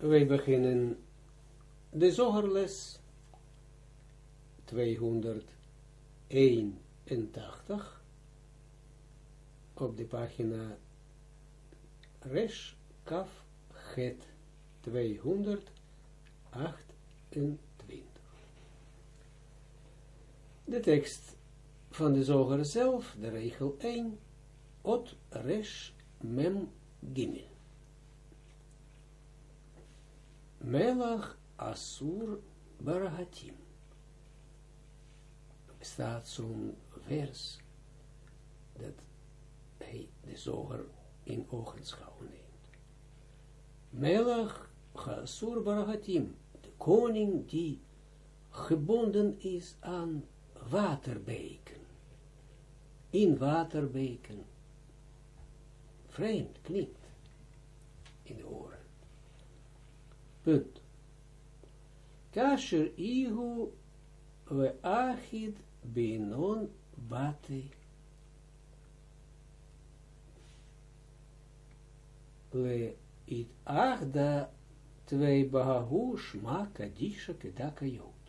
wij beginnen de zogerles 281 op de pagina Resh Kaf Het 228. De tekst van de zoger zelf, de regel 1, Ot Resh Mem Gimel. Melach Asur Barahatim. Staat zo'n vers dat hij de zoger in ogenschouw neemt. Melach Asur Barahatim, de koning die gebonden is aan waterbeken. In waterbeken. Vreemd klinkt in de oren. Punt. Kasher ihu we achid binon bate. Le it achda twee bahu shma kadisha kedaka jood.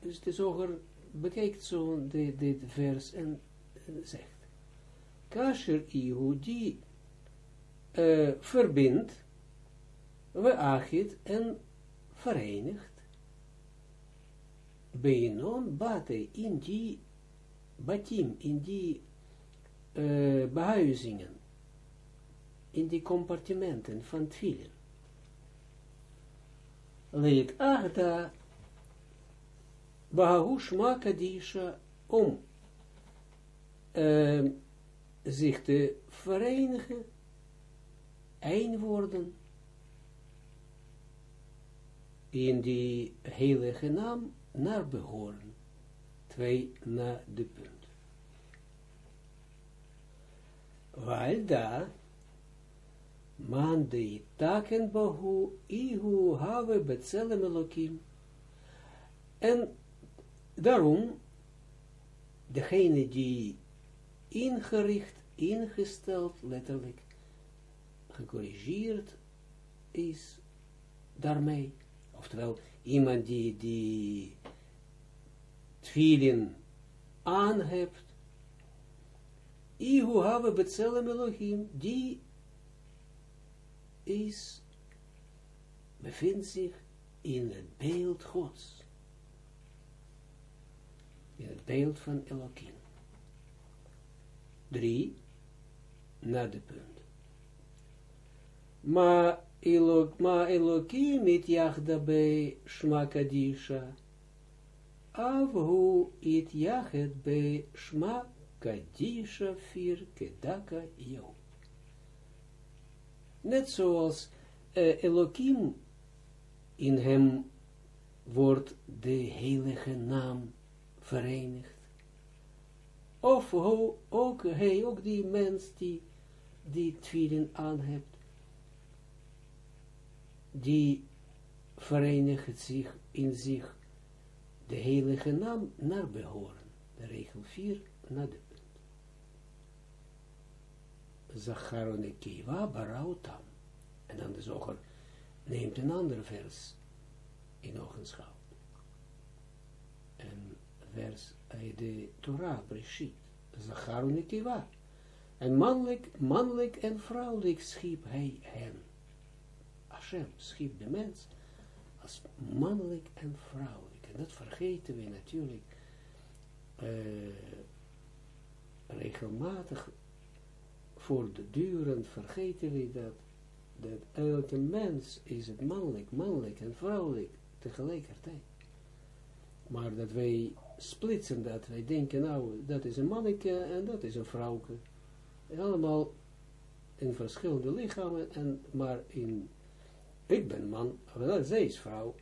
Dus de zoger bekijkt zo dit, vers en zegt. Kasher Ihu die uh, verbindt, we en verenigt, Beinon bate in die batim, in die uh, behuizingen, in die compartimenten van twilen. Leek achta Bahush Makadisha om uh, zich te verenigen, één worden, in die heilige naam naar behoren. Twee na de punt. Weil da, man de taken bahu, ihu have betzelem elokim. En daarom, degene die ingericht, ingesteld, letterlijk, gecorrigeerd is daarmee. Oftewel, iemand die die tfilin aan hebt, Ihu have betzelem Elohim, die is, bevindt zich in het beeld Gods. In het beeld van Elohim. Drie, na de punt. Ma, elok, ma Elohim it jachda bij Shma Kadisha. Avhu it jachet bij Shma Kadisha fir Kedaka Jood. Net zoals uh, Elohim in hem wordt de heilige naam verenigd. Of ho, ook hij, ook die mens die, die tweeden aan hebt, die verenigt zich in zich de heilige naam naar behoren. De regel 4 naar de punt. Zacharon Kiva Barautam. En dan de zoger neemt een ander vers in ogenschouw. En vers uit de Torah, Breshit, Zachar en En mannelijk, mannelijk en vrouwelijk schiep hij hen. Hashem schiep de mens als mannelijk en vrouwelijk. En dat vergeten we natuurlijk uh, regelmatig voortdurend vergeten we dat, dat elke mens is het mannelijk, mannelijk en vrouwelijk tegelijkertijd. Maar dat wij splitsen dat. Wij denken, nou, dat is een manneke en dat is een vrouwke. Allemaal in verschillende lichamen, en, maar in, ik ben man, maar zij is vrouw.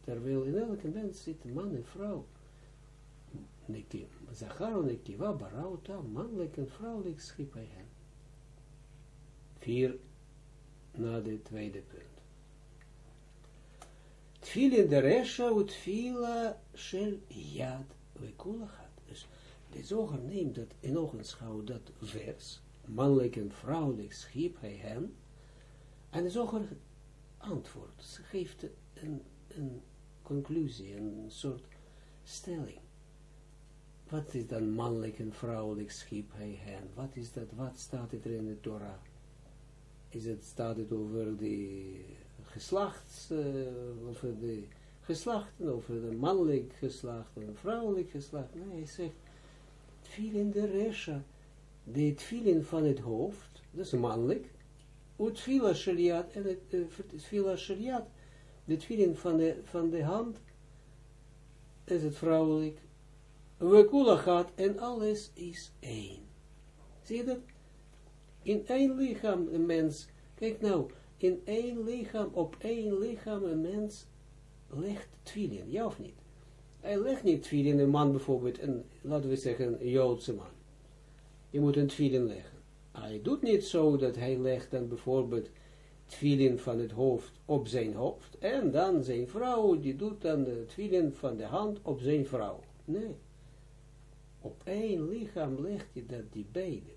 Terwijl in elke mens zit man en vrouw. Zachar en Ekiva barauta, mannelijk en vrouwelijk schiep hij hen. Vier na de tweede punt. Tfilin de resha utfila shel yad we gaat. Dus de zoger neemt dat in ogenschouw dat vers, mannelijk en vrouwelijk schiep hij hen, en de zoger antwoord, geeft een, een conclusie, een soort stelling. Wat is dan mannelijk en vrouwelijk schiep hij hen? Wat is dat? Wat staat er in de Torah? Is het, staat het over de geslachts, uh, over de geslachten, over de mannelijk geslacht en vrouwelijk geslacht? Nee, hij zegt, viel in de resha, de tfilin van het hoofd, dat is mannelijk, en het uh, fila shariat, de tfilin van de, van de hand, is het vrouwelijk, we gaat en alles is één. Zie je dat? In één lichaam een mens, kijk nou, in één lichaam, op één lichaam een mens legt twillen, ja of niet? Hij legt niet twillen, een man bijvoorbeeld, een, laten we zeggen, een Joodse man. Je moet een twillen leggen. Hij doet niet zo dat hij legt dan bijvoorbeeld twillen van het hoofd op zijn hoofd, en dan zijn vrouw, die doet dan de twillen van de hand op zijn vrouw. Nee op één lichaam legt je dat die beide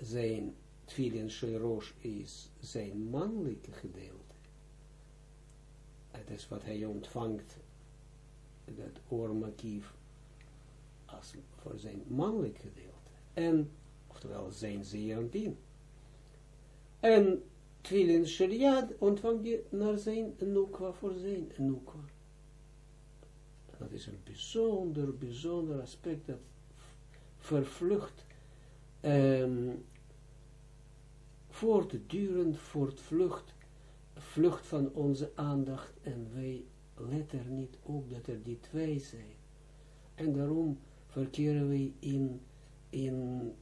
zijn tfilin sheirosh is zijn mannelijke gedeelte. Het is wat hij ontvangt, dat oormakief, als voor zijn mannelijk gedeelte. En, oftewel zijn zeeranpien. En tfilin shariat ontvangt je naar zijn nukwa voor zijn nukwa. Dat is een bijzonder, bijzonder aspect dat vervlucht, um, voortdurend voortvlucht, vlucht van onze aandacht en wij letten niet op dat er die twee zijn. En daarom verkeren we in, in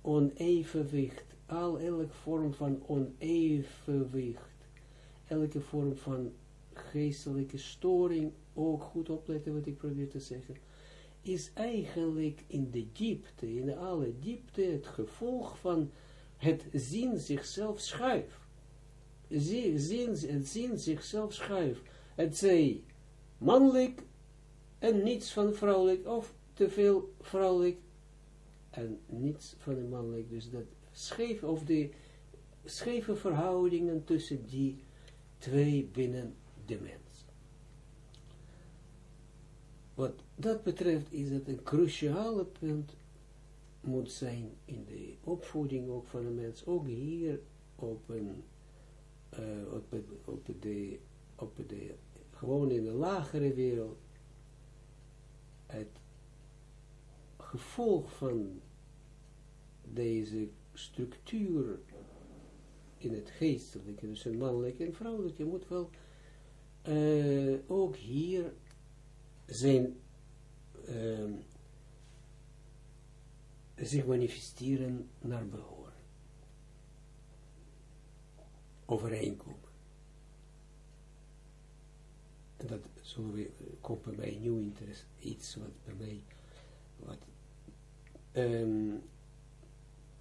onevenwicht, al elke vorm van onevenwicht, elke vorm van geestelijke storing ook goed opletten wat ik probeer te zeggen, is eigenlijk in de diepte, in alle diepte, het gevolg van het zien zichzelf schuif. Zien, het zien zichzelf schuif. Het zij mannelijk en niets van vrouwelijk, of te veel vrouwelijk en niets van de mannelijk. Dus dat scheef, of de scheve verhoudingen tussen die twee binnen de mens. Wat dat betreft is het een cruciale punt moet zijn in de opvoeding ook van de mens, ook hier op een, uh, op, op, de, op de, gewoon in de lagere wereld, het gevolg van deze structuur in het geestelijke, dus een mannelijke en vrouwelijke, moet wel uh, ook hier zijn uh, zich manifesteren naar behoren. Overeenkomen. En dat zullen we, komt bij mij nieuw interesse, iets wat bij mij, wat, um,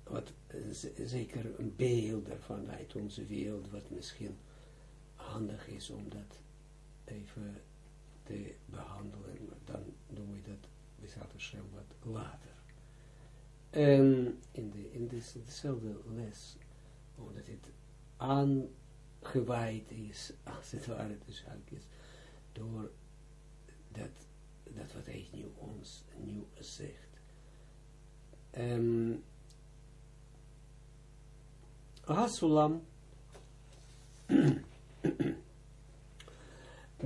wat zeker een beeld ervan uit onze wereld, wat misschien handig is om dat even te behandelen, maar dan doen we dat, Bezat wat later. En in, de, in dezelfde les, omdat het aangewaaid is, als het ware dus is, door dat, dat wat hij nu ons nieuw zegt. Um, Hasulam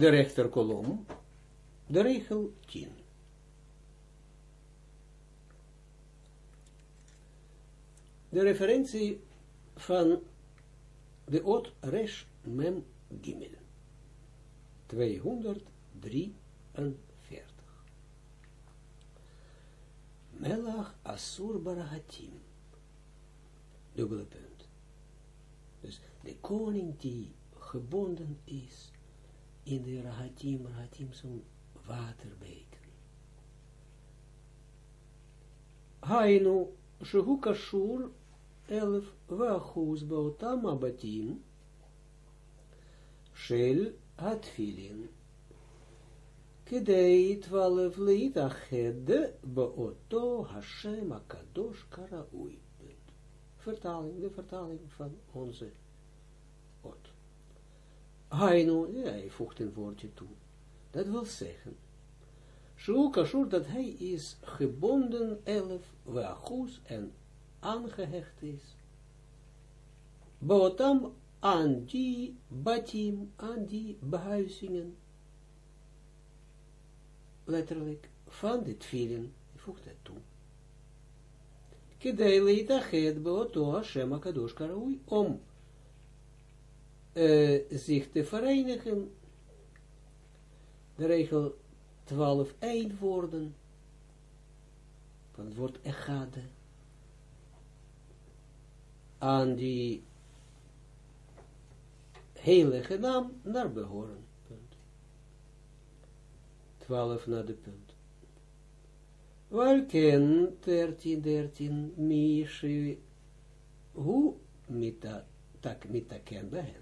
de rechterkolom, de regel 10. De referentie van de Ot Resh Mem Gimel. 243. Melach Asur Barahatim. Dubbele punt Dus de koning die gebonden is in de Rahatim, Rahatim zo'n waterbeken. Hainu, Shehu Kashur, elf, Vachus, Baotam, Abatim, Shel, Hatfilin, כדי להתוולב להתאחד באותו השם הקדוש כראוי. vertaling, de vertaling van onze ot. Hainu, ja, hij voegt een woordje toe. Dat wil zeggen, Shuka dat hij is gebonden elf, weachus en aangehecht is. Botam aan die batim, aan die behuizingen, letterlijk, van dit vielen, voegt het toe. Kedei leitachet beoto Hashem HaKadosh Karaui, om uh, zich te verenigen, de regel 12 eindwoorden, van het woord echade, aan die heilige naam naar behoren. Punt. 12 naar de punt. Welken 13, 13, Mishi, hoe mita, tak mitaken behen,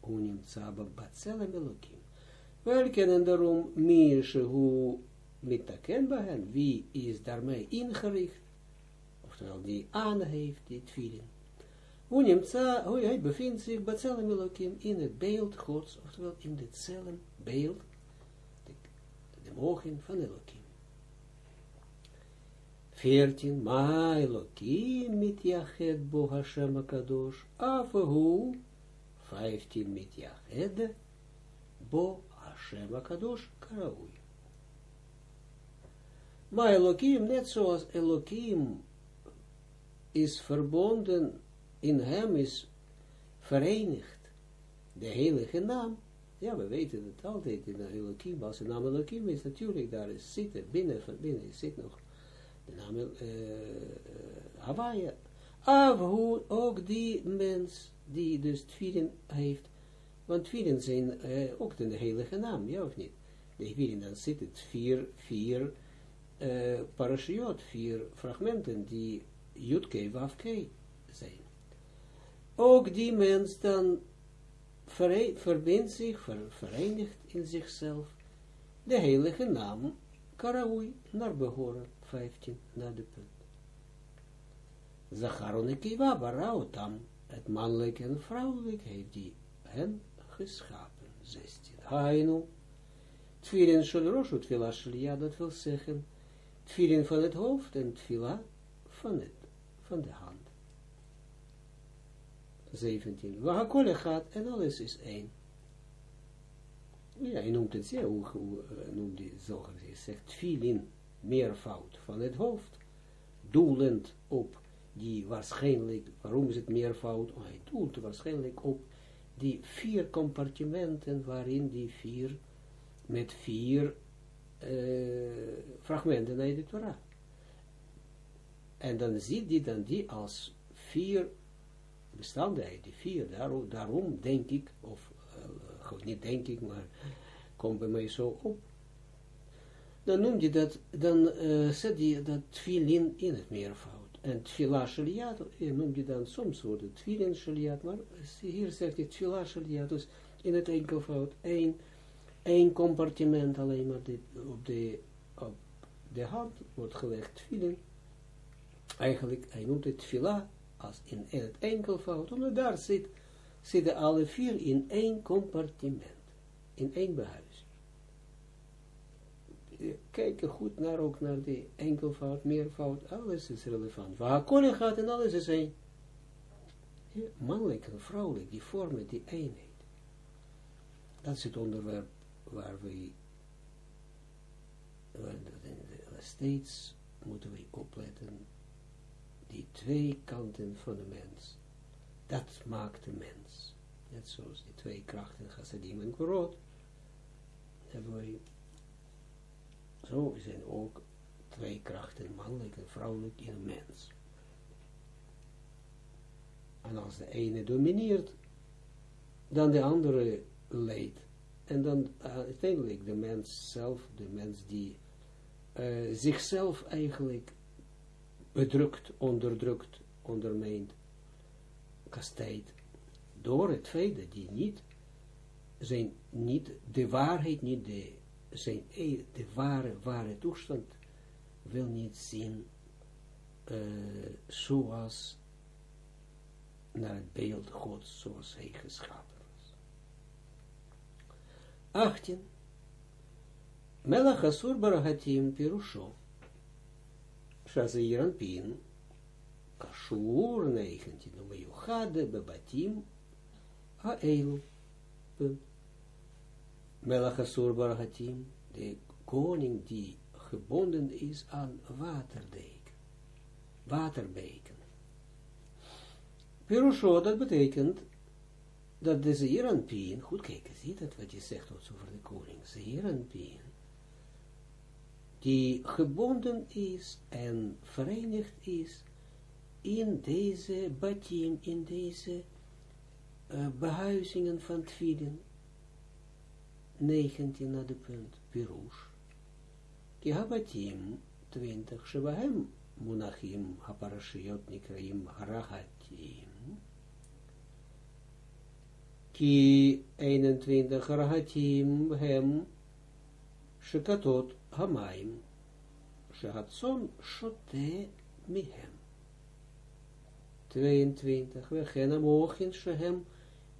hoe nimtza batzelem elokim. Welken en daarom Mishi, hoe mitaken behen, wie is daarmee ingericht, oftewel die aan heeft, die tvilin. Hoe nimtza, hoe hij bevindt zich in het beeld gods, oftewel in hetzelfde beeld, de, de mogen van elokim. 14, Ma Elohim mit Yached bo Hashem HaKadosh, Afahu, 15 mit Yached bo Hashem HaKadosh, Karaui. Ma Elohim, net zoals Elohim is verbonden, in hem is verenigd, de heilige naam, ja, we weten het altijd in Elohim, als de naam Elohim is, natuurlijk, daar is zitten, binnen, van binnen zit nog de naam uh, Hawaii. Hoe ook die mens die dus twieren heeft, want twieren zijn uh, ook de heilige naam, ja of niet? De twieren, dan zit het vier, vier parashiot, vier fragmenten die Jutke, Wafke zijn. Ook die mens dan verbindt zich, ver, verenigt in zichzelf de heilige naam Karaoui naar behoren. 15 naar de punt. Zacharon en Kiva barautam, het mannelijk en vrouwelijk heeft die hen geschapen. 16. Hainu, tvirin shalrosh, tvila shalia, dat wil zeggen, tvirin van het hoofd en tvila van, het, van de hand. 17. Wahakole gaat en alles is één. Ja, hij noemt het zeer, hoe, hoe uh, noemt hij zo, hij zegt tvilin, meervoud van het hoofd, doelend op die waarschijnlijk, waarom is het meervoud? Oh, hij doelt waarschijnlijk op die vier compartimenten waarin die vier, met vier uh, fragmenten uit de Torah. En dan ziet hij dan die als vier bestanden uit die vier. Daarom, daarom denk ik, of uh, niet denk ik, maar komt bij mij zo op, dan noem je dat, dan uh, zet je dat tfilin in het meervoud. En tfila shaliat, noem je dan, soms wordt het tfilin shaliat, maar hier zegt je tfila shaliat, dus in het enkelvoud, één, één compartiment alleen maar dit, op, de, op de hand wordt gelegd, tfilin. Eigenlijk, hij noemt het tfila, als in, in het enkelvoud, omdat daar zit, zitten alle vier in één compartiment, in één behuis kijken goed naar, ook naar die enkelvoud, meervoud, alles is relevant. Waar koning gaat en alles is één. Mannelijk en vrouwelijk, die vormen die eenheid. Dat is het onderwerp waar we steeds moeten we opletten, die twee kanten van de mens. Dat maakt de mens. Net zoals die twee krachten, chassadim en korot, hebben zo zijn ook twee krachten, mannelijk en vrouwelijk, in een mens. En als de ene domineert, dan de andere leidt. En dan uh, uiteindelijk de mens zelf, de mens die uh, zichzelf eigenlijk bedrukt, onderdrukt, ondermijnt, kastijdt, door het feit dat die niet, zijn niet de waarheid, niet de zijn de ware, ware toestand wil niet zien uh, zoals naar het beeld Gods zoals hij geschapen was. 18. Melach Asur Barahatim Pirusho Shazeiran Pin Kashur 19 Umeyuchade Bebatim. Haelu Punt Melach Asur Barahatim de koning die gebonden is aan waterdijk, waterbeken. Pirusho, dat betekent dat de Zeeranpien, goed kijken, zie dat wat je zegt over de koning, Zeeranpien, die gebonden is en verenigd is in deze batim, in deze uh, behuizingen van Tfilin, 19 naar de punt, Pirush. Kihabatim, 20, Shebahem, Munachim, Haparashiot, Nikraim, Rahatim. Ki 21, Rahatim, Hem, shakatot Hamaim, Shehatson, Shote, Mihem. 22, Wechen, Amochin, Shehem, shem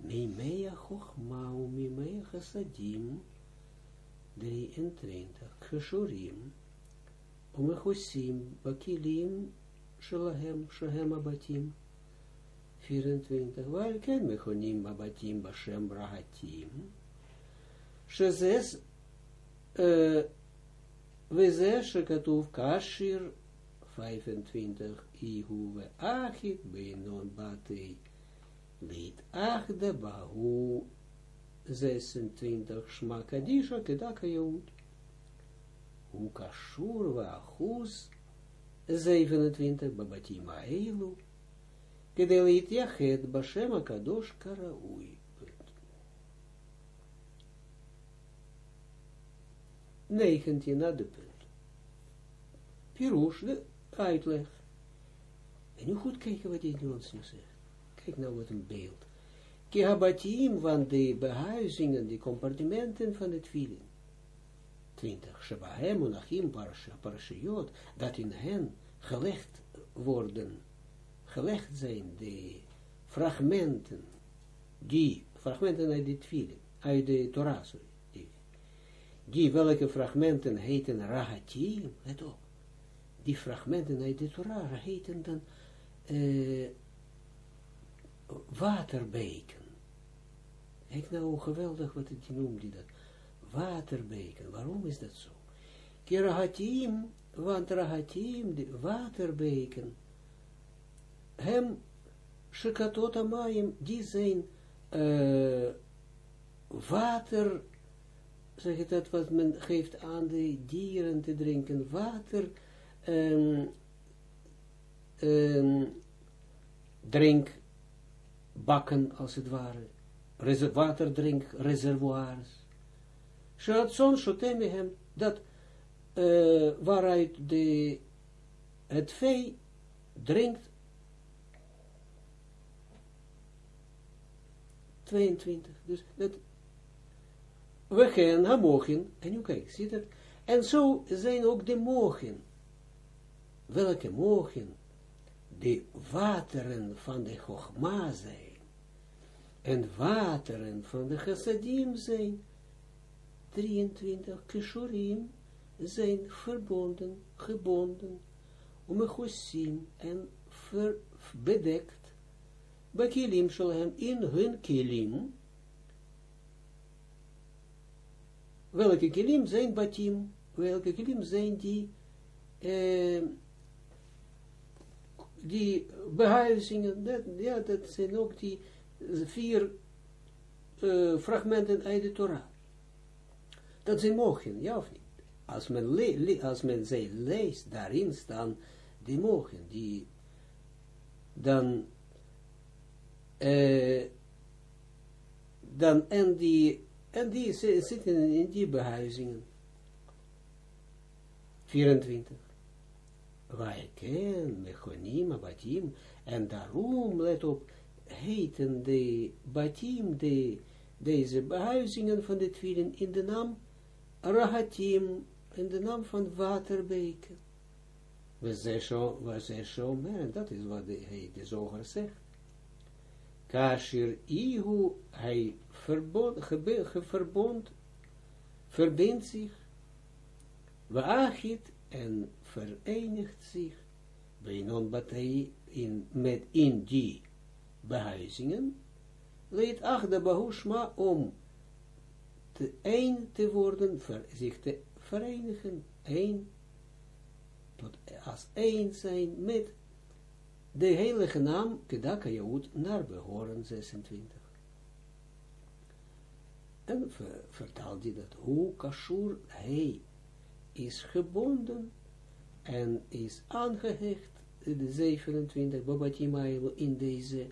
שהם מימי החוכמה ומימי החסדים 23, Geshurim, Umechusim, Bakilim, Shalahem, Shahem Abatim, 24, Walken Mechonim Abatim, Bashem Rahatim, Shezes, Weze Shekatuv Kashir, 25, Ihu ve Achit, Beinon Lid Achde Bahu, 26 Shma Kadisha Kedaka Yehud. Ukashur Vachus 27 Babatima Eilu. Kedelit Yachet Bashem Kadosh Karaui. 19 na de punt. Pirush, de uitleg. En nu goed kijken wat hij ons nu zegt. Kijk nou wat een beeld. Kihabatim van de behuizingen, de compartimenten van het vielen. 20. Shebahem unachim parashiyot, dat in hen gelegd worden, gelegd zijn de fragmenten, die, fragmenten uit dit vielen, uit de Torah, die, die welke fragmenten heten rahatim, let die fragmenten uit de Torah heten dan uh, waterbeken. Kijk nou hoe geweldig wat het noemt die dat. Waterbeken. Waarom is dat zo? Kirahatim, want rahatim, de waterbeken, hem, shekatot amayim, die zijn uh, water, zeg het dat, wat men geeft aan de dieren te drinken, water, um, um, drinkbakken, als het ware waterdrinkreservoirs. Shatson shotem hem, dat uh, waaruit de, het vee drinkt 22. Dus dat we gaan haar mogen, en nu kijk, zie dat, en zo zijn ook de mogen. Welke mogen? De wateren van de Chogma zijn en wateren van de chassadim zijn, 23 kishurim zijn verbonden, gebonden, om een en ver, bedekt, bakilim shalhem in hun kilim, welke kilim zijn batim, welke kilim zijn die, eh, die behuizingen, dat, ja, dat zijn ook die, vier uh, fragmenten uit de Torah. Dat ze mogen, ja of niet? Als men, als men ze leest, daarin staan die mogen, die dan, uh, dan en die, en die zitten in die behuizingen. 24. Wij kennen, mechonim, abatim, en daarom, let op, heten de batim, de, deze behuizingen van de twielen in de naam Rahatim, in de naam van waterbeken. We zijn dat is wat hij de zoger zegt. Kashir Ihu, hij verbond, verbond, verbindt zich, waachit en verenigt zich, non Batei in, met in die behuizingen, leed achter Bahushma om te een te worden, ver, zich te verenigen, één, tot als één zijn met de heilige naam Kedaka Yahud naar behoren 26. En ver, vertaalt hij dat hoe Kashur hij is gebonden en is aangehecht, de 27, Babatimailo, in deze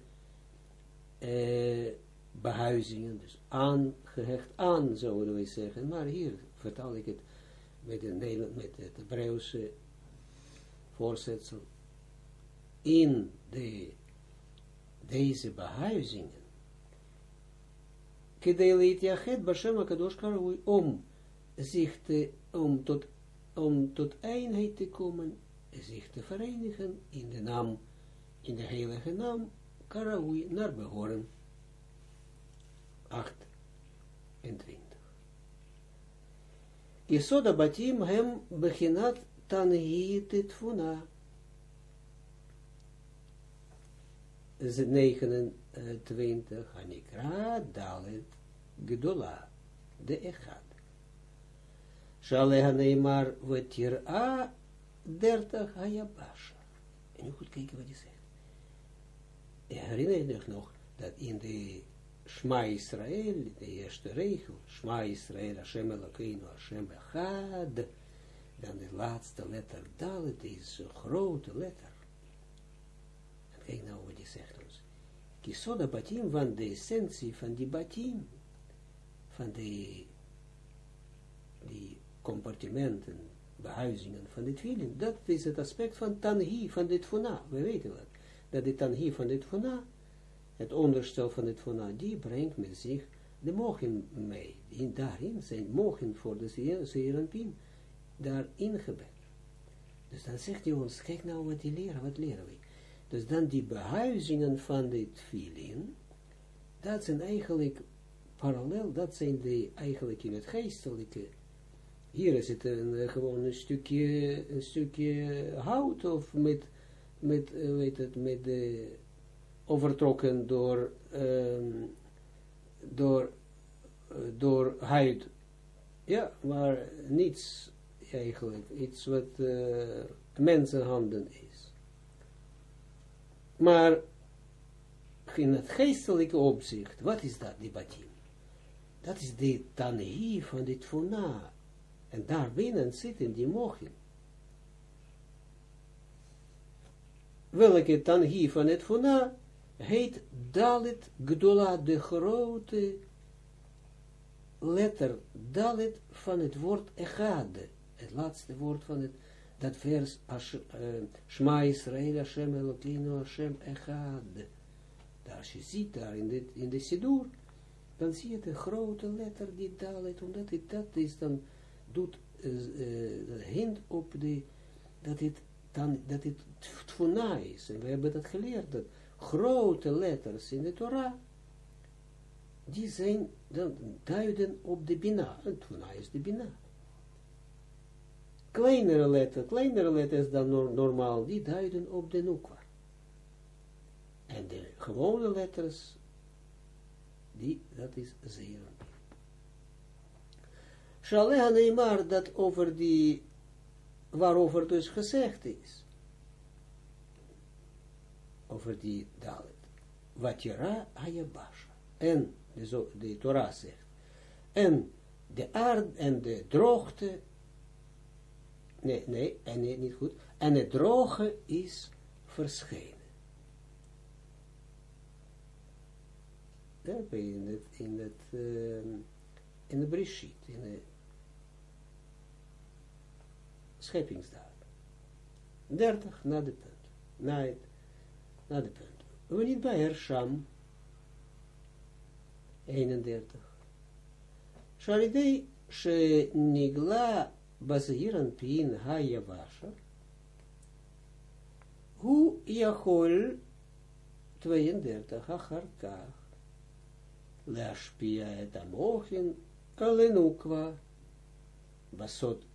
uh, behuizingen, dus aangehecht aan, zouden we zeggen, maar hier vertaal ik het met, de met het Hebreeuwse voorzetsel, in de, deze behuizingen, Kedelit Yachet Bashem Akadosh Karawui, om zich te, om tot, om tot eenheid te komen, zich te verenigen in de naam, in de heilige naam, Karawui, naar behoren. 28. Yesoda Batim hem beginat tanhi titfuna. 29, Hanikra Dalet Gdola, de Echad. Shaleha Neymar Vetira 30 Hayabasha. En nu goed kijken wat hij zegt. Herinner je nog dat in de Shma Israël, de eerste regel, Shma Israël, Hashem Elokeinu, Hashem Echad, dan de laatste letter Dalet is een grote letter. En kijk nou wat hij zegt ons. Kisoda Batim, van de essentie van die Batim, van die, die compartimenten, behuizingen van dit feeling, dat is het aspect van Tanhi, van dit Funa. We weten wat. Dat de Tanhi van dit Funa het onderstel van het Fona, die brengt met zich de mogen mee. In, daarin zijn mogen voor de Zeeranpien daar ingebed. Dus dan zegt hij ons, kijk nou wat die leren, wat leren we. Dus dan die behuizingen van dit filin, dat zijn eigenlijk parallel, dat zijn de, eigenlijk in het geestelijke, hier is het een, gewoon een stukje, een stukje hout, of met, met, weet het, met de overtrokken door, um, door, uh, door huid. Ja, maar niets eigenlijk, iets wat uh, mensenhanden is. Maar in het geestelijke opzicht, wat is dat, die batim? Dat is de tanehi van dit fona. En daarbinnen zitten die mogen. Welke tanhi van het fona? heet Dalit Gdola, de grote letter Dalit van het woord Echade, het laatste woord van het, dat vers uh, Shma Israel Hashem Elokeinu Hashem Echade. Als je ziet daar in de, in de Sidur, dan zie je de grote letter die Dalit, omdat het dat is dan, doet, uh, hint op de, dat het dan, dat het tfuna is, en we hebben dat geleerd, dat grote letters in de Torah, die zijn, dan duiden op de Bina. En toen is de Bina. Kleinere letters, kleinere letters dan normaal, die duiden op de Nukwa. En de gewone letters, die, dat is zeer. Shaleh Neymar, dat over die, waarover dus gezegd is over die dalet. Watira ayabasha. En, de, de Torah zegt, en de aard en de droogte, nee, nee, en nee, niet goed, en het droge is verschenen. Je in het, in het, uh, in de Brishit, in de scheppingsdaad. 30 na de punt, na het naar de punt. We niet bij Hersham. 31. Shalidei she nigla baziran pin hayavasha. Hu yachol 32, acharkach, להשפיע את המוחין עלינו כבר, בסוד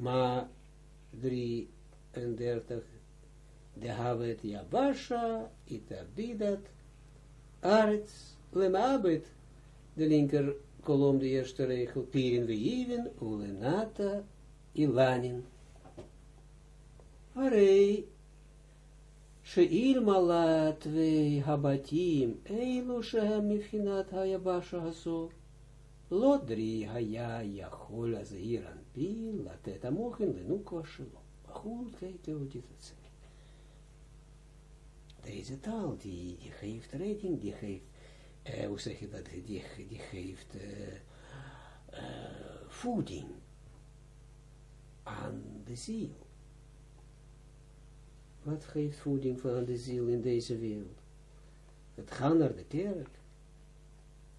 מה 33, de havet yabasha, itabidat, arts, lemabit, de linker kolom, de eerste regel, pirin weivin, ulenata, ilanin. Arei, she'il malat ve habatim, eilu shehem mifhinat hayabasha haso, lodri haya yachol azeiran pil, latet amochin lenukwa shelo. Goed, kijk hoe dit het zegt. Deze taal, die, die geeft rating, die geeft, uh, hoe zeg je dat, die, die geeft uh, uh, voeding aan de ziel. Wat geeft voeding aan de ziel in deze wereld? Het gaan naar de kerk.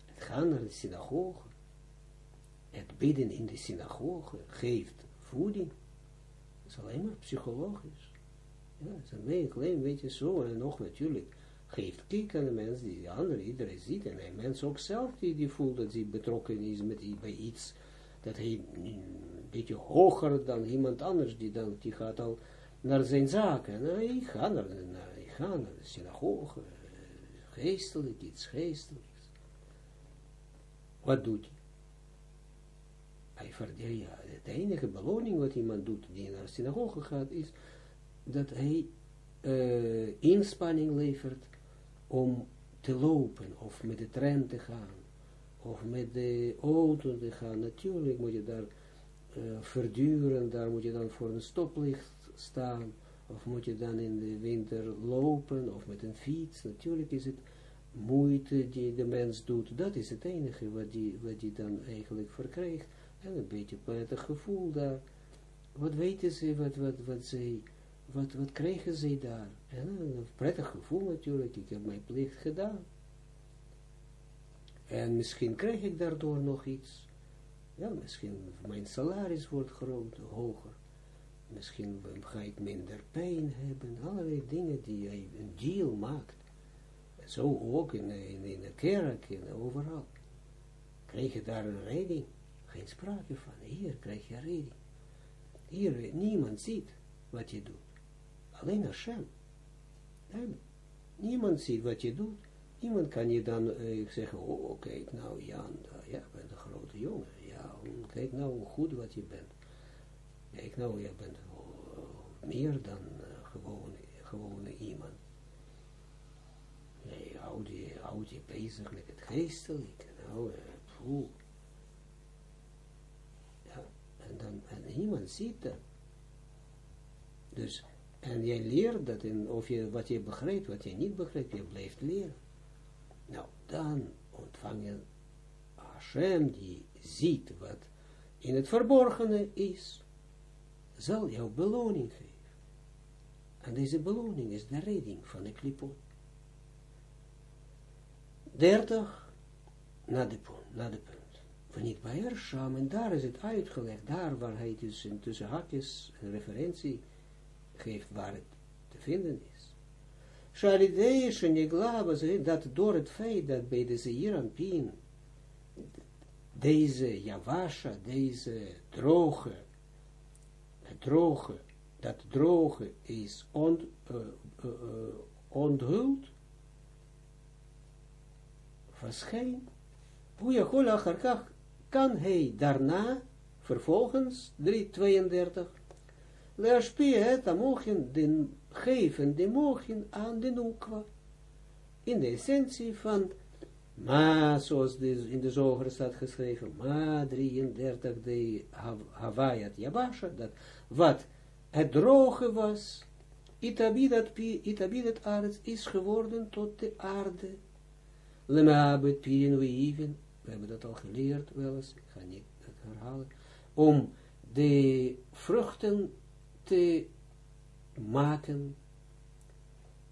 Het gaan naar de synagoge. Het bidden in de synagoge geeft voeding. Het is alleen maar psychologisch. Ja, het is een klein beetje zo. En nog natuurlijk geeft kiek aan de mens die de andere iedereen ziet. En een mens ook zelf die, die voelt dat hij betrokken is met, bij iets. Dat hij een beetje hoger dan iemand anders. Die, dan, die gaat al naar zijn zaken. Nou, ik naar, ik ga naar de synagoge. Geestelijk, iets geestelijks. Wat doet hij? Ja, de enige beloning wat iemand doet die naar de synagoge gaat, is dat hij uh, inspanning levert om te lopen, of met de tram te gaan, of met de auto te gaan. Natuurlijk moet je daar uh, verduren, daar moet je dan voor een stoplicht staan, of moet je dan in de winter lopen, of met een fiets. Natuurlijk is het moeite die de mens doet, dat is het enige wat die, wat die dan eigenlijk verkrijgt. En een beetje prettig gevoel daar. Wat weten ze, wat, wat, wat ze, wat, wat krijgen ze daar? En een prettig gevoel natuurlijk, ik heb mijn plicht gedaan. En misschien krijg ik daardoor nog iets. Ja, misschien mijn salaris wordt groter, hoger. Misschien ga ik minder pijn hebben. Allerlei dingen die hij een deal maakt. Zo ook in, in, in de kerk en overal. Krijg je daar een redding. Geen sprake van. Hier krijg je redding. Hier niemand ziet wat je doet. Alleen Hashem. En niemand ziet wat je doet. Niemand kan je dan uh, zeggen, oh kijk nou Jan, ja, je bent een grote jongen. Ja, kijk nou hoe goed wat je bent. Kijk nou, je bent uh, meer dan uh, gewone, gewone iemand. Nee, houd je, houd je bezig met het geestelijke. Nou, uh, en, dan, en niemand ziet dat. Dus, en jij leert dat, in, of je, wat je begrijpt, wat je niet begrijpt, je blijft leren. Nou, dan ontvang je Hashem, die ziet wat in het verborgene is, zal jou beloning geven. En deze beloning is de redding van de klipot. 30 na de punt, na de punt niet bij Ersham, en daar is het uitgelegd, daar waar hij dus in tussen hakjes een referentie geeft waar het te vinden is. Shalidei Shenigla was dat door het feit dat bij de Zeirampien deze Javasha, deze droge, het droge, dat droge is ont, uh, uh, uh, onthuld, verscheen, hoe je gewoon kan hij daarna, vervolgens, 332, leerspie het amochen, den geven de mogen aan de nukwa. In de essentie van ma, zoals in de zoger staat geschreven, ma 33 de Havayat Yabasha, dat wat het droge was, itabidat, itabidat aards is geworden tot de aarde. Lemabet pirin we we hebben dat al geleerd wel eens, ik ga niet het herhalen, om de vruchten te maken,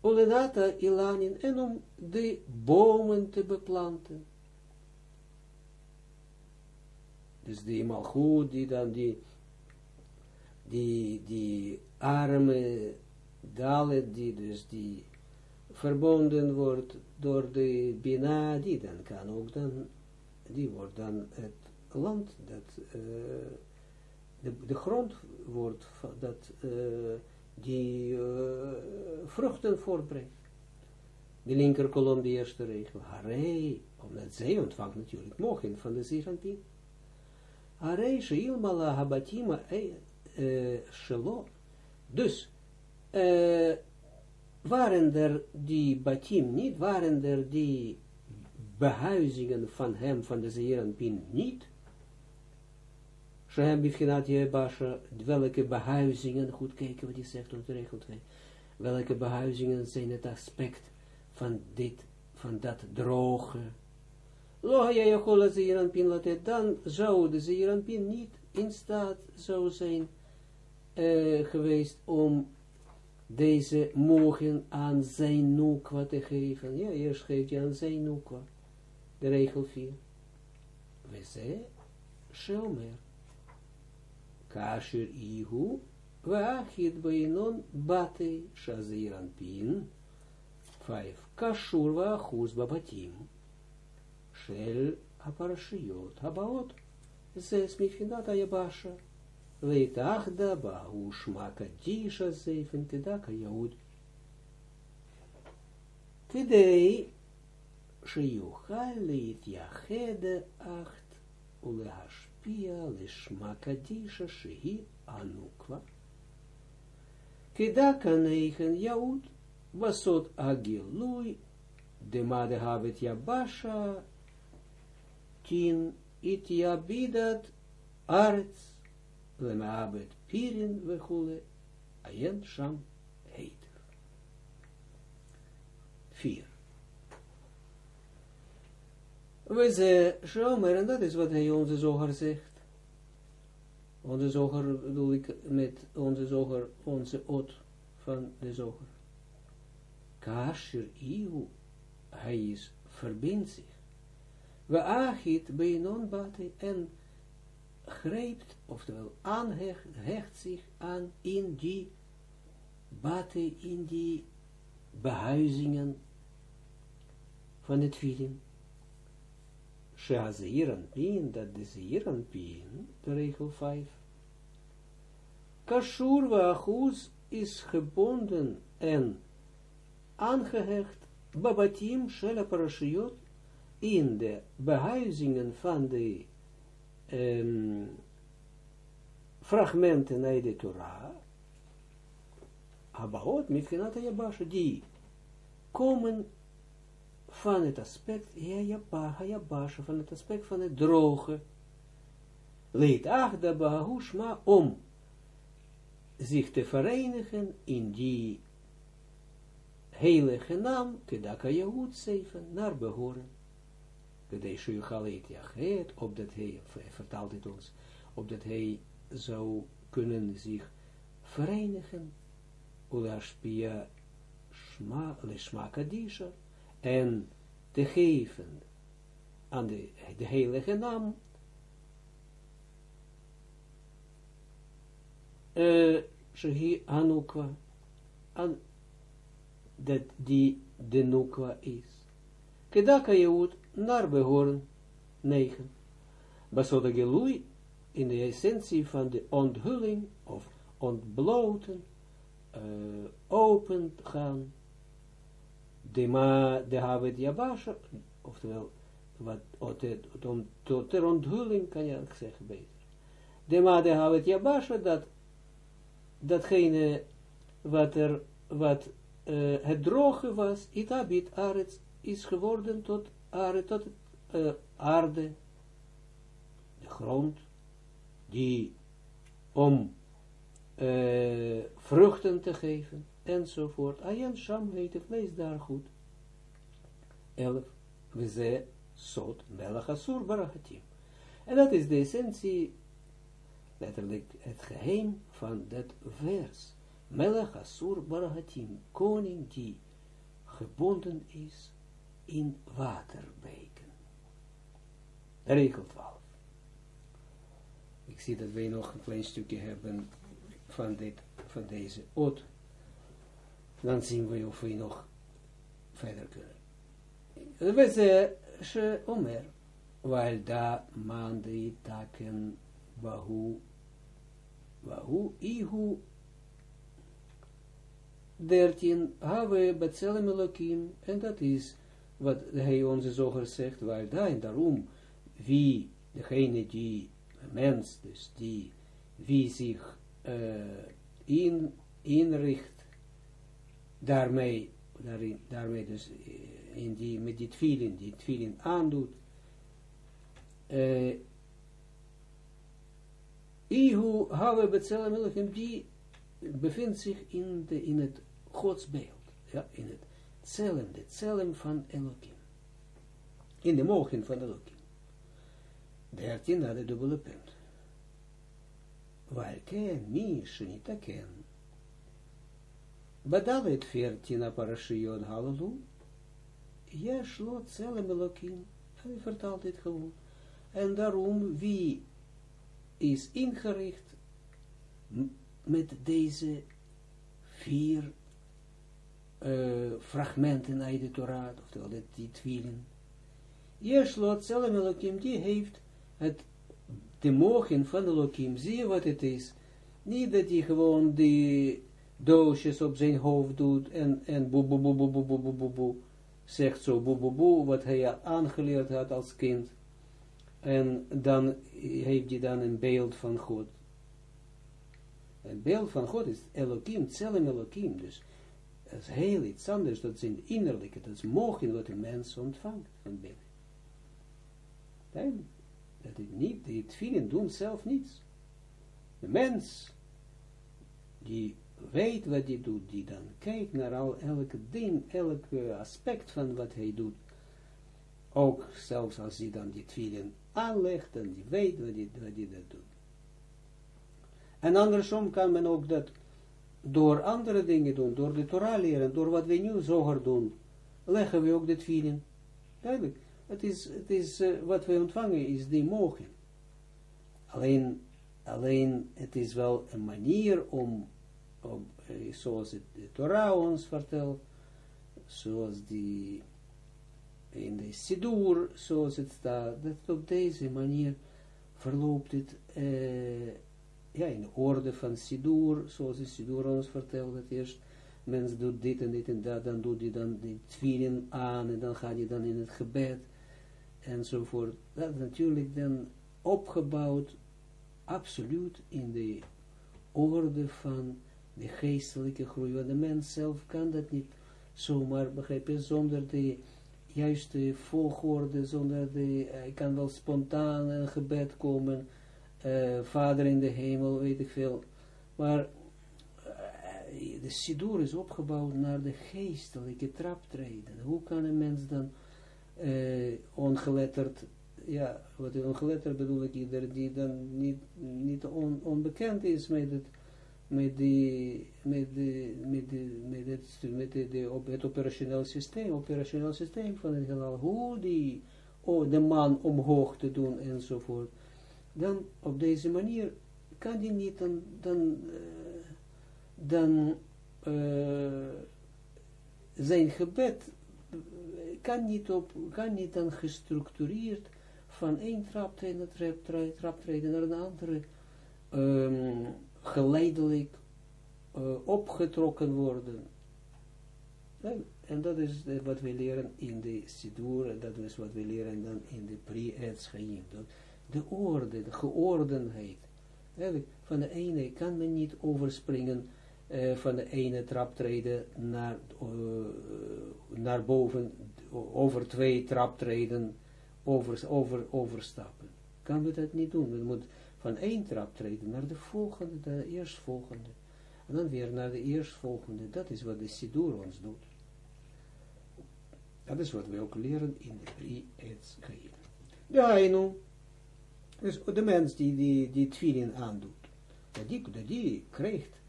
Olenata ilanin, en om de bomen te beplanten. Dus die malgoed, die dan die, die, die arme dalen, die dus die verbonden wordt door de Bina, die dan kan ook dan, die wordt dan het land, dat, uh, de, de grond wordt, dat uh, die uh, vruchten voortbrengt. De linker kolom, de eerste regel. Harei, omdat zij ontvangt natuurlijk mogen van de Ziranpin. Harei, sheil mala habatima shelo. Dus, waren er die batim niet, waren er die behuizingen van hem, van de Zeeranpin niet, Shehem bivchinat Basha, welke behuizingen, goed kijken wat hij zegt op de regel 2, welke behuizingen zijn het aspect van dit, van dat droge. Zeeranpin latet, dan zou de Zeeranpin niet in staat zou zijn uh, geweest om deze mogen aan zijn nukwa te geven. Ja, eerst geeft je aan zijn nukwa. Regel 4. We zeggen, Shomer. Kasher ihu, waachid beinon bate shaziran pin. 5. Kashur waachuz babatim. Shel aparashiot habaot. Zes mifhinat ayabasha. Leitachda ba ushma kadisha zeven kedaka yaud. Kidei שיוכל להתייחד אcht ולהשפיע לשמה קדישה שהיא הנוקבה. כדקה נייכן יהוד, בסוד הגילוי, דמה דהבת יבשה, תין התייבידת ארץ, Lemaabet Pirin Vechule, Ayen Sham Heiter. 4. We ze Shomer, en dat is wat hij onze zoger zegt. Onze zoger bedoel ik met onze zoger, onze ot van de zoger. Kasher Iu, hij is, verbindt zich. We achit bij non bate en grijpt, oftewel aanhecht hecht zich aan in die bate, in die behuizingen van het feeling. Shehaziran pin, dat de ziran pin, de regel 5. Kashur achuz is gebonden en aangehecht, babatim shela parashiot, in de behuizingen van de um, fragmenten uit de Torah, Abaot, Mifkinat Yabasha, die komen van het aspect, Hayabasha, van het aspect van het droge, leed Achda Bahushma, om zich te verenigen in die heilige naam, Kedaka Yahud Seifen, naar behoren. Deze Yuchalet Yachet, opdat hij, vertaalt het ons, opdat hij zou kunnen zich verenigen, Ulaspia Shma, Leshma Kadisha, en te geven aan de, de heilige naam, uh, Shehi Anukwa, aan dat die de Nukwa is. Kedaka Yehud, naar behoren 9. Basoda gelui in de essentie van de onthulling of ontbloten, uh, open gaan, de ma de havet jabasha, oftewel, wat, om tot ter onthulling kan je zeggen beter. De ma de havet jabasha, dat, datgene wat er, wat het droge was, itabit arets, is geworden tot aarde, tot uh, aarde, de grond, die om uh, vruchten te geven, enzovoort. Ayan Sham heet het, lees daar goed. 11. We ze sot melach. En dat is de essentie, letterlijk het geheim van dat vers. Melach asur barachatim, koning die gebonden is in waterbeken. Regel 12. Ik zie dat wij nog een klein stukje hebben van, dit, van deze oot. Dan zien we of we nog verder kunnen. We zeggen, she omer, weil da man de taken, wahu, wahu, ihu, dertien, have betzelem elokim, en dat is wat hij onze zoger zegt, daar en daarom, wie, degene die, mens, dus die, wie zich uh, in, inricht, daarmee, daarin, daarmee dus, in die, met die twielen, die twielen aandoet, uh, Ihu have betzelem elokim, die bevindt zich in, de, in het godsbeeld, ja, in het Tselem, de tselem van Elohim. In de mogen van Elohim. Dertien naar de dubbele punt. Waar ken, mi, shenita Badalet veertien aparashion halalu. Yesh lo tselem Elohim. Hij vertaalt dit gewoon. En daarom, wie is ingericht met deze vier fragmenten uit de Torah, oftewel die twillen. Jeshlot, Selem Elohim, die heeft het, de mogen van Elohim, zie wat het is? Niet dat hij gewoon die doosjes op zijn hoofd doet en, en boe, boe, boe, boe, boe, boe, boe, boe, boe, zegt zo boe, boe, boe, wat hij aangeleerd had als kind. En dan heeft hij dan een beeld van God. Een beeld van God is Elohim, Tselem Elohim, dus dat is heel iets anders, dat zijn innerlijke, dat is mogen wat een mens ontvangt van binnen. Dat is niet, die tvielen doen zelf niets. De mens, die weet wat hij doet, die dan kijkt naar al, elke ding, elk aspect van wat hij doet, ook zelfs als hij dan die tvielen aanlegt, en die weet wat hij, wat hij dat doet. En andersom kan men ook dat door andere dingen doen, door de Torah leren, door wat wij nu zoger doen, leggen we ook dit feeling. Duidelijk. Het is, het is uh, wat wij ontvangen, is die mogen. Alleen, alleen, het is wel een manier om, om uh, zoals het de Torah ons vertelt, zoals die, in de Sidur, zoals het staat, dat op deze manier verloopt het, uh, ja, in de orde van Sidur, zoals de Sidur ons vertelt, dat eerst mens doet dit en dit en dat, dan doet hij dan die twielen aan, en dan gaat hij dan in het gebed, enzovoort. Dat is natuurlijk dan opgebouwd, absoluut in de orde van de geestelijke groei, want de mens zelf kan dat niet zomaar begrijpen, zonder de juiste volgorde, zonder de, hij kan wel spontaan een gebed komen, uh, vader in de hemel, weet ik veel. Maar uh, de Sidur is opgebouwd naar de geestelijke traptreden. Hoe kan een mens dan uh, ongeletterd, ja, wat ongeletterd bedoel ik, ieder die dan niet, niet on, onbekend is met het, met die, met met met het, met het operationeel systeem, operationeel systeem van het heelal, hoe die, oh, de man omhoog te doen enzovoort. Dan op deze manier kan die niet dan, dan, uh, dan uh, zijn gebed kan niet, op, kan niet dan gestructureerd van één traptreden, trap, traptreden naar een andere um, geleidelijk uh, opgetrokken worden. En dat is wat we leren in de Sidur, dat is wat we leren dan in de pre-etschaïm de orde, de geordenheid. Van de ene kan men niet overspringen uh, van de ene traptreden naar, uh, naar boven, over twee traptreden over, over, overstappen. Kan we dat niet doen. Men moet van één traptreden naar de volgende, de eerstvolgende. En dan weer naar de eerstvolgende. Dat is wat de Sidur ons doet. Dat is wat we ook leren in de drie Etschaïm. Ja, en dus de mens die die, die tvilin aandoet, dat die, dat die krijgt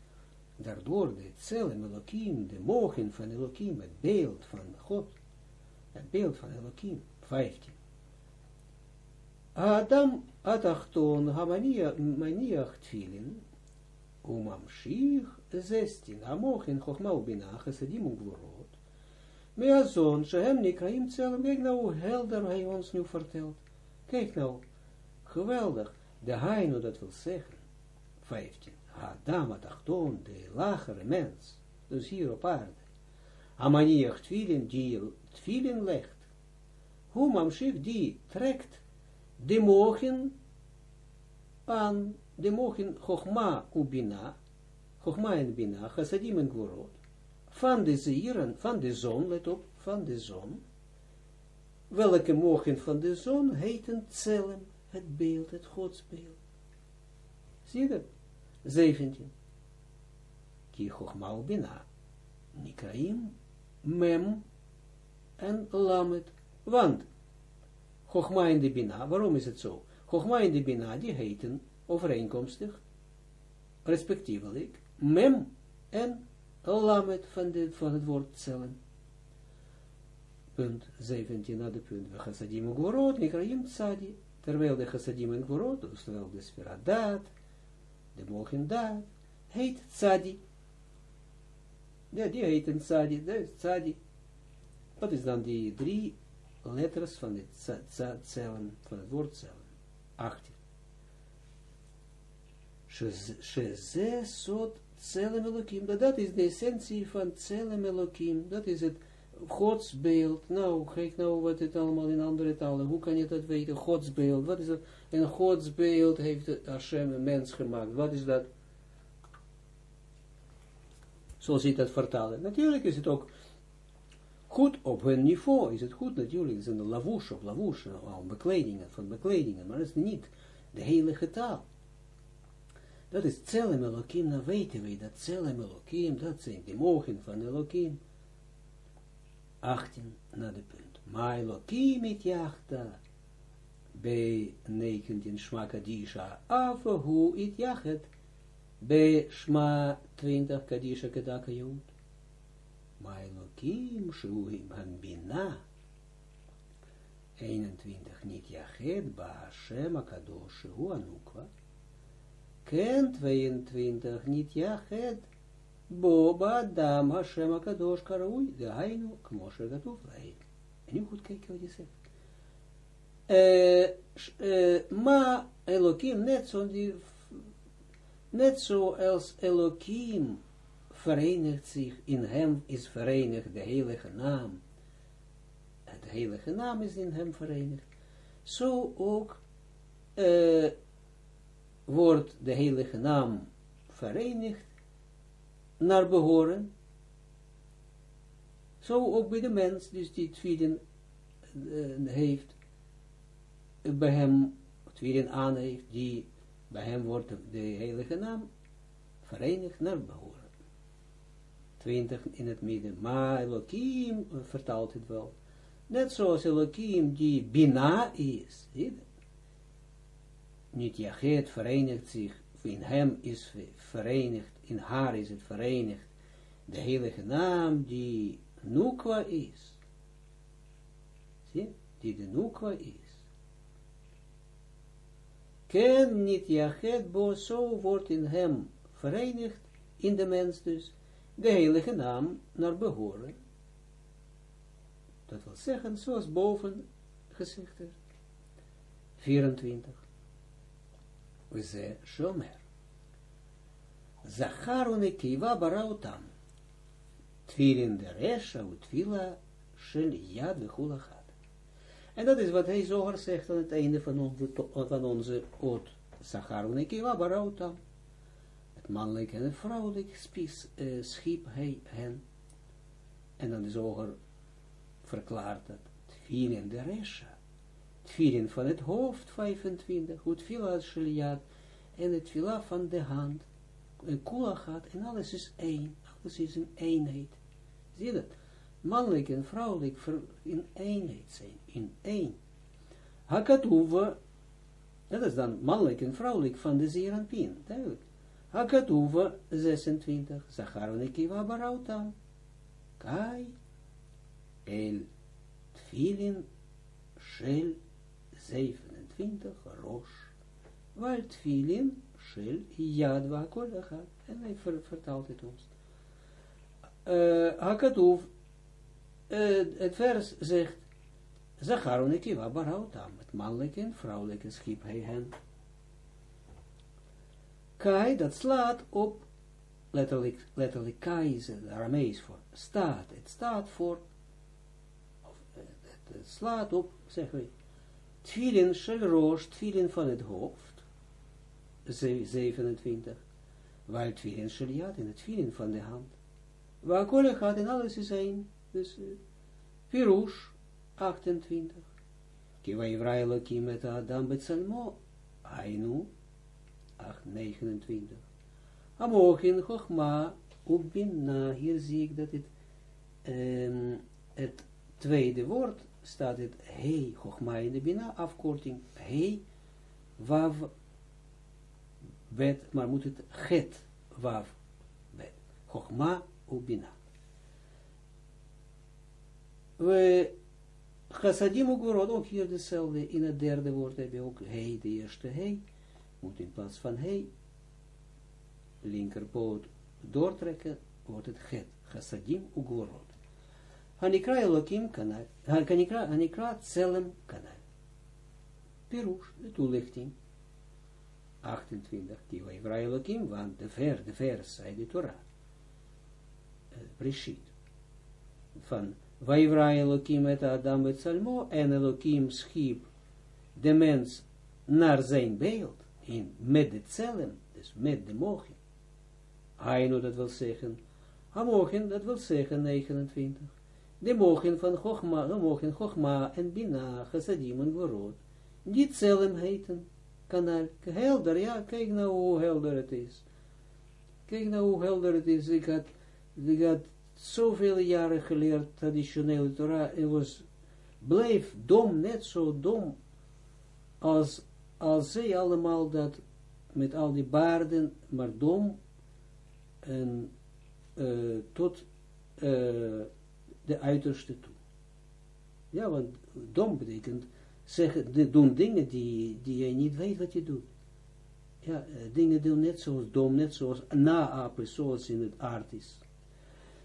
daardoor de Tselem Elohim, de mogen van Elohim, het beeld van God, het beeld van Elohim, 15. Adam Atachton Hamaniach Tfilin, Umamshich, 16, Amochin Chochma Ubina, Chessedim Ugvorot, Meazon, Shehem Nikraim Tzelem, kijk nou hoe helder hij ons nu vertelt. Kijk nou, geweldig. De Haino dat wil zeggen, 15, Adam Atachton, de lacher mens, dus hier op aarde, Hamaniach Tfilin, die Tfilin legt, Humamshich, die trekt de mogen aan, de mogen Ubina, Chogma en Bina, Chassadim en Gvorot, van de zieren, van de zon, let op, van de zon, welke mogen van de zon heten Tselem, het beeld, het godsbeeld. Zie je dat? 17. Ki Chochma Bina, Nikraim, Mem en Lamet. Want Chochma en de Bina, waarom is het zo? Chochma en de Bina, die heten overeenkomstig, respectievelijk, Mem en Lamet van, de, van het woord cellen. Punt 17 na de punt. We chassadim ugvorot, nikraim tzadi. Terwijl de chassadim en gvorot, oftewel de sfera daad, de mogen daad, heet tzadi. Ja, die heet een tzadi, dat is tzadi. Wat is dan die drie letters van het cellen, van het woord cellen? 18. Sheze sot Tselem Elohim, dat is de essentie van Tselem Elohim, dat is het godsbeeld. Nou, kijk nou wat het allemaal in andere talen, hoe kan je dat weten? Godsbeeld, wat is dat? Een godsbeeld heeft Hashem een mens gemaakt, wat is dat? Zoals je dat vertalen. Natuurlijk is het ook goed op hun niveau, is het goed natuurlijk, het is een lavouche op lavouche, bekledingen van bekledingen, maar het is niet de hele taal. Dat is Tselem Elohim, dan weten we dat Tselem Elohim, dat zijn de mogen van Elohim. 18 naar de punt. Ma Elohim it jachta, bij 19 Shma Kadisha, hu it jachet, bij Shma 20 Kadisha Kedaka Yud. Ma Elohim shuhim hambina, 21 niet jachet, ba Hashem akadosh, hu anukwa, Ken 22, niet ja, het. Boba, dam, Hashem, Akadosh, Karaui, de Hainu, Kmoshe, Gatuf, Leid. En nu goed kijken wat je zegt. Uh, ma Elohim, net zo, net zoals Elohim verenigt zich, in hem is verenigd de heilige naam. De heilige naam is in hem verenigd. Zo ook uh, wordt de heilige naam verenigd naar behoren. Zo ook bij de mens, dus die tweeden uh, heeft, bij hem, tweeden aan heeft, die bij hem wordt de heilige naam verenigd naar behoren. 20 in het midden. Maar Elohim vertaalt het wel. Net zoals Elohim die Bina is. Niet Jachet verenigt zich, in hem is verenigd, in haar is het verenigd, de heilige naam die Nukwa is. Zie, die de Nukwa is. Ken niet Jachet, bo zo wordt in hem verenigd, in de mens dus, de heilige naam naar behoren. Dat wil zeggen, zoals boven gezegd is. 24 ze shomer. Zachar unekiva barautam. Twilin de resha utwila shel yad vechulachat. En dat is wat hij zoger zegt aan het einde van onze, van onze oot. Zachar unekiva barautam. Mannelijk en vrouwelijk spies, uh, schiep hij hen. En dan de zoger verklaart dat. Twilin de resha tfilin van het hoofd, 25, het fila sheliat, en het fila van de hand, een kula gaat, en alles is één, alles is een eenheid. Zie je dat? Mannelijk en vrouwelijk in eenheid zijn, in één. Hakatuva, dat is dan mannelijk en vrouwelijk van de Zeranpien, duidelijk. Hakatuva, 26, Zacharonekiva barautam, Kai, El, Tfilin, Shel, 27, Rosh, waar Tfilin, Shel, Yad, Vakol, en hij ver, vertaalt het ons. Uh, uh, het vers zegt, Zachar en Ekiva barautam, het mannelijke en vrouwelijke schiep hij hen. Kai, dat slaat op, letterlijk, letterlijk Kai is het Aramees voor, staat, het staat voor, of, het, slaat op, zeggen we, Twilin shel roos, twilin van het hoofd, 27, waar twilin shel yad, in het twilin van de hand, waar kolle gaat en alles is één, dus, uh, Pirush, 28. Kiva Ivra Elohim et Adam betsalmo, Ainu, 29. Amochin Chochma, Ubinna, hier zie ik dat het, um, het tweede woord staat het Hei, Chochma in de Bina, afkorting Hei, Wav, Bet, maar moet het Het, Wav, Bet, Chochma, Ubina. We Chassadim ook ook hier dezelfde, in het derde woord heb je ook hei, de eerste hei, moet in plaats van hei, linkerpoot doortrekken, wordt het het, chassadim ugorot. Hanikra Elohim kanal, hanikra tselem kanal. Pirush, de toelichting. 28, Kiva Ivra Elohim, want de ver, de vers, zei de Torah. Brishit. Van Vaivra Elohim et Adam et Salmo, en Elohim schiep de mens naar zijn beeld, in, met de cellen, dus met de mogen. Haino, dat wil zeggen, Hamogen, dat wil zeggen 29. De mogen van Chogma, de mogen Chogma en Bina, Chassadim en Gorod, die cellen heten, kanaal, helder, ja, kijk nou hoe helder het is. Kijk nou hoe helder het is, ik had, ik had zoveel jaren geleerd, traditionele Torah, en was, bleef dom, net zo dom, als, als zij allemaal dat, met al die baarden, maar dom, en uh, tot uh, de uiterste toe. Ja, want dom betekent, zeggen, de, doen dingen die, die jij niet weet wat je doet. Ja, uh, dingen doen net zoals dom, net zoals naapen, zoals in het aard is.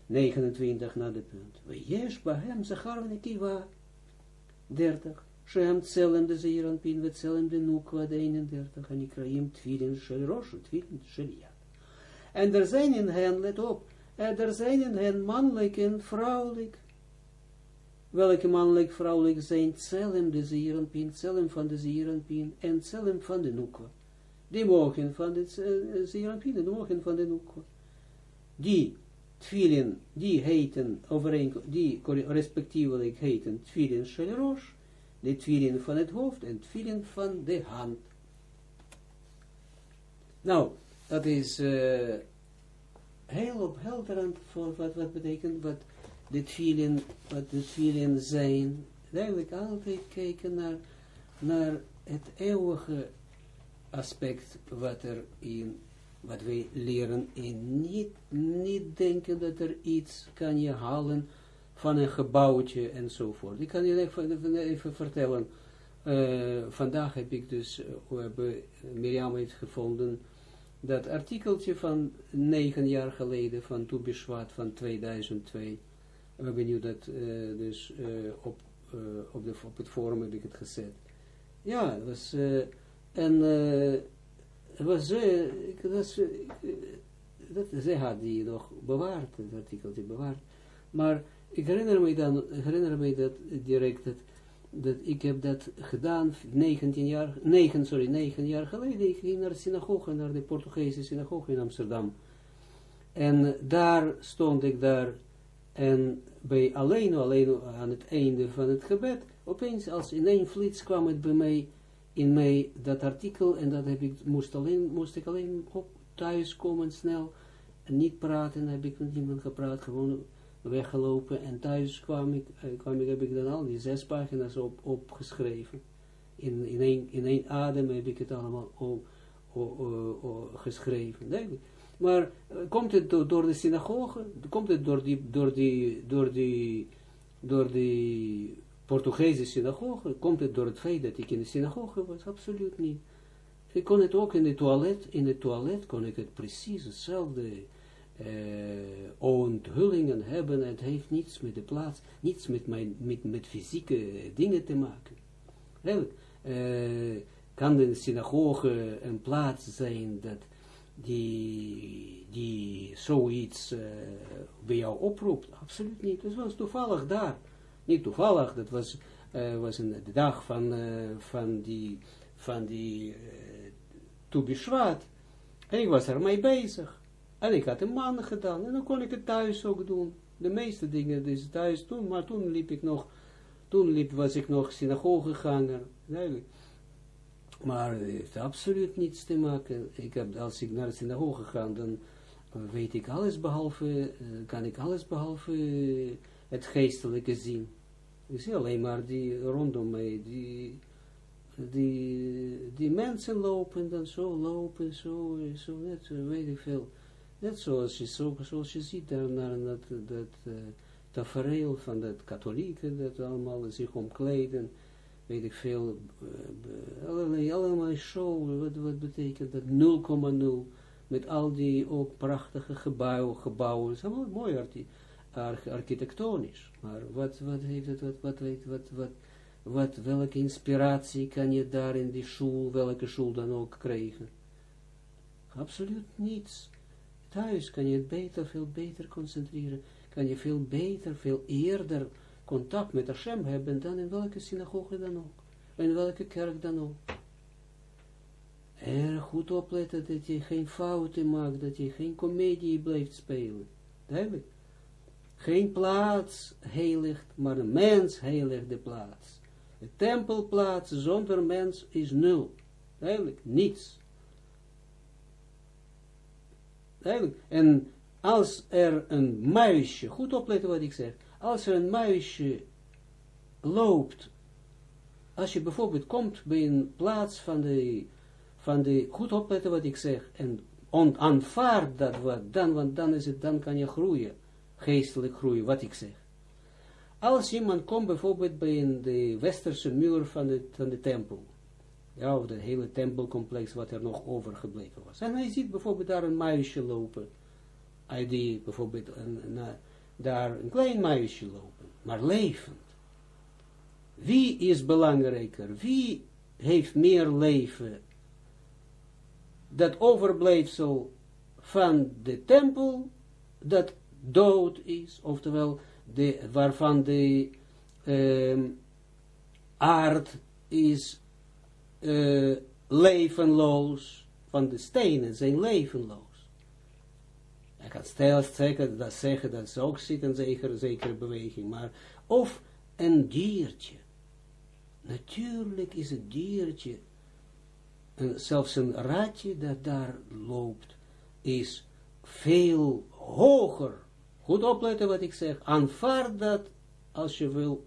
29 naar de punt. Yes bahem zachar nekiva 30. Pin, we tselem de nukwa de 31. En ikraim twilin shel rosh, twilin shel yad. En er zijn in hen, let op, er zijn in hen mannelijk en vrouwelijk. Welke mannelijk, vrouwelijk zijn tselem de zeiran pin, tselem van de zeiran pin, en tselem van de nukwa. Die mogen van de zeiran pin, de mogen van de nukwa. Die tvilin, die heten, overeenkomst, die respectievelijk heten tvilin shelerosh, de tvilin van het hoofd en tvilin van de hand. Nou, dat is uh, heel ophelderend voor wat, wat betekent, wat de tvilin, wat de tvilin zijn. Eigenlijk altijd kijken naar, naar het eeuwige aspect wat er in wat wij leren in niet, niet denken dat er iets kan je halen van een gebouwtje enzovoort. Ik kan je even, even vertellen, uh, vandaag heb ik dus, uh, Mirjam heeft gevonden, dat artikeltje van negen jaar geleden van Tubishwat van 2002, we hebben nu dat dus op, op, de, op het forum heb ik het gezet. Ja, het was, en was ze, dat, dat, zij had die nog bewaard, het artikeltje bewaard. Maar ik herinner me dan, herinner me dat direct, dat, dat ik heb dat gedaan, 19 jaar, 9, sorry, 9 jaar geleden, ik ging naar de synagoge, naar de Portugese synagoge in Amsterdam. En daar stond ik daar, en bij alleen, alleen aan het einde van het gebed, opeens als in één flits kwam het bij mij, in mij dat artikel en dat heb ik, moest, alleen, moest ik alleen op thuis komen snel en niet praten, heb ik met niemand gepraat, gewoon weggelopen en thuis kwam ik, eh, kwam ik heb ik dan al die zes pagina's op, opgeschreven. In, in, één, in één adem heb ik het allemaal op, geschreven. Nee, maar uh, komt het door, door de synagoge? Komt het door die, door die, door die, door die Portugese synagoge, komt het door het feit dat ik in de synagoge was? Absoluut niet. Ik kon het ook in de toilet, in de toilet kon ik het precies hetzelfde onthullingen hebben, het heeft niets met de plaats, niets met, mijn, met, met fysieke dingen te maken. Eigenlijk, kan de synagoge een plaats zijn dat die, die zoiets uh, bij jou oproept? Absoluut niet. Het was toevallig daar. Niet toevallig, dat was, was de dag van, van die, van die uh. En ik was ermee bezig. En ik had een man gedaan. En dan kon ik het thuis ook doen. De meeste dingen dus thuis doen. Maar toen liep ik nog, toen liep, was ik nog synagogeganger. Duidelijk. Maar het heeft absoluut niets te maken. Ik heb, als ik naar de synagoge ga, dan weet ik alles behalve, kan ik alles behalve het geestelijke zien. Ik zie alleen maar die rondom mij, die, die, die mensen lopen dan zo, lopen zo, zo net, weet ik veel. Net zoals je, zo, zoals je ziet daar naar dat, dat uh, tafereel van dat katholieken, dat allemaal zich omkleden weet ik veel, allerlei, allemaal show, wat, wat betekent dat, 0,0, met al die ook prachtige gebouwen, gebouwen, is allemaal mooi arch architectonisch, maar wat, wat heeft het, wat, wat, weet, wat, wat, wat, welke inspiratie kan je daar in die school, welke school dan ook krijgen? Absoluut niets. Thuis kan je het beter, veel beter concentreren, kan je veel beter, veel eerder contact met Hashem hebben dan in welke synagoge dan ook. In welke kerk dan ook. Erg goed opletten dat je geen fouten maakt, dat je geen komedie blijft spelen. Duidelijk. Geen plaats heiligt, maar een mens heiligt de plaats. De tempelplaats zonder mens is nul. Duidelijk, niets. Duidelijk. En als er een muisje, goed opletten wat ik zeg, als er een muisje loopt, als je bijvoorbeeld komt bij een plaats van de, van de goed opletten wat ik zeg, en aanvaard dat wat, dan, want dan is het, dan kan je groeien, geestelijk groeien, wat ik zeg. Als iemand komt bijvoorbeeld bij een, de westerse muur van de, van de tempel, ja, of de hele tempelcomplex wat er nog overgebleven was, en hij ziet bijvoorbeeld daar een muisje lopen, hij die bijvoorbeeld een daar een klein muisje lopen, maar levend. Wie is belangrijker? Wie heeft meer leven? Dat overblijfsel van de tempel, dat dood is, oftewel de, waarvan de uh, aard is uh, levenloos, van de stenen zijn levenloos. Hij kan stel zeggen, dat zeggen, dat ze ook zit een zekere, zekere beweging, maar, of een diertje. Natuurlijk is het diertje, en zelfs een ratje dat daar loopt, is veel hoger. Goed opletten wat ik zeg. Aanvaard dat als je wil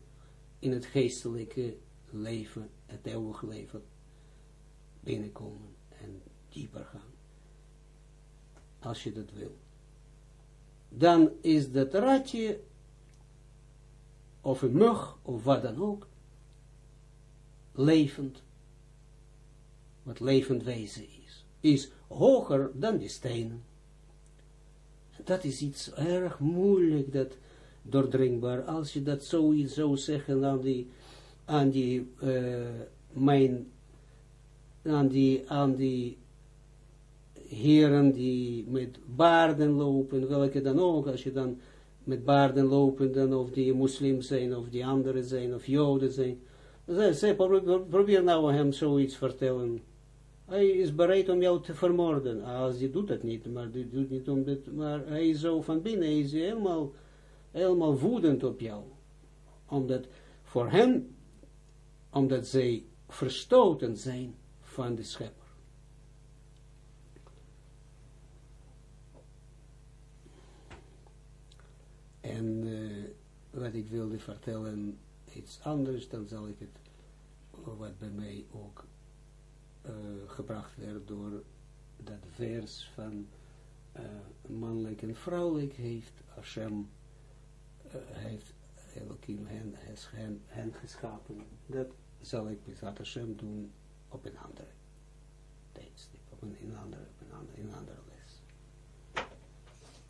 in het geestelijke leven, het eeuwige leven, binnenkomen en dieper gaan. Als je dat wil dan is dat ratje, of een mug, of wat dan ook, levend, wat levend wezen is, is hoger dan die stenen. Dat is iets erg moeilijk, dat doordringbaar, als je dat zoiets zou zeggen aan die, aan die, uh, mijn, aan die, aan die heren die met baarden lopen, welke dan ook, als je dan met baarden lopen, dan of die moslims zijn, of die anderen zijn, of joden zijn. Zij, zij probeer nou hem zoiets vertellen. Hij is bereid om jou te vermoorden. Als hij doet dat niet, maar hij doet niet om dit, maar hij is zo van binnen, hij is helemaal, helemaal woedend op jou. Omdat voor hen, omdat zij verstoten zijn van de schepper. En uh, wat ik wilde vertellen, iets anders, dan zal ik het, wat bij mij ook uh, gebracht werd door dat vers van uh, mannelijk en vrouwelijk heeft Hashem, heeft Elohim hen, hen, hen geschapen. Dat zal ik met Hashem doen op een andere tijdstip, op een, in, andere, op een andere, in een andere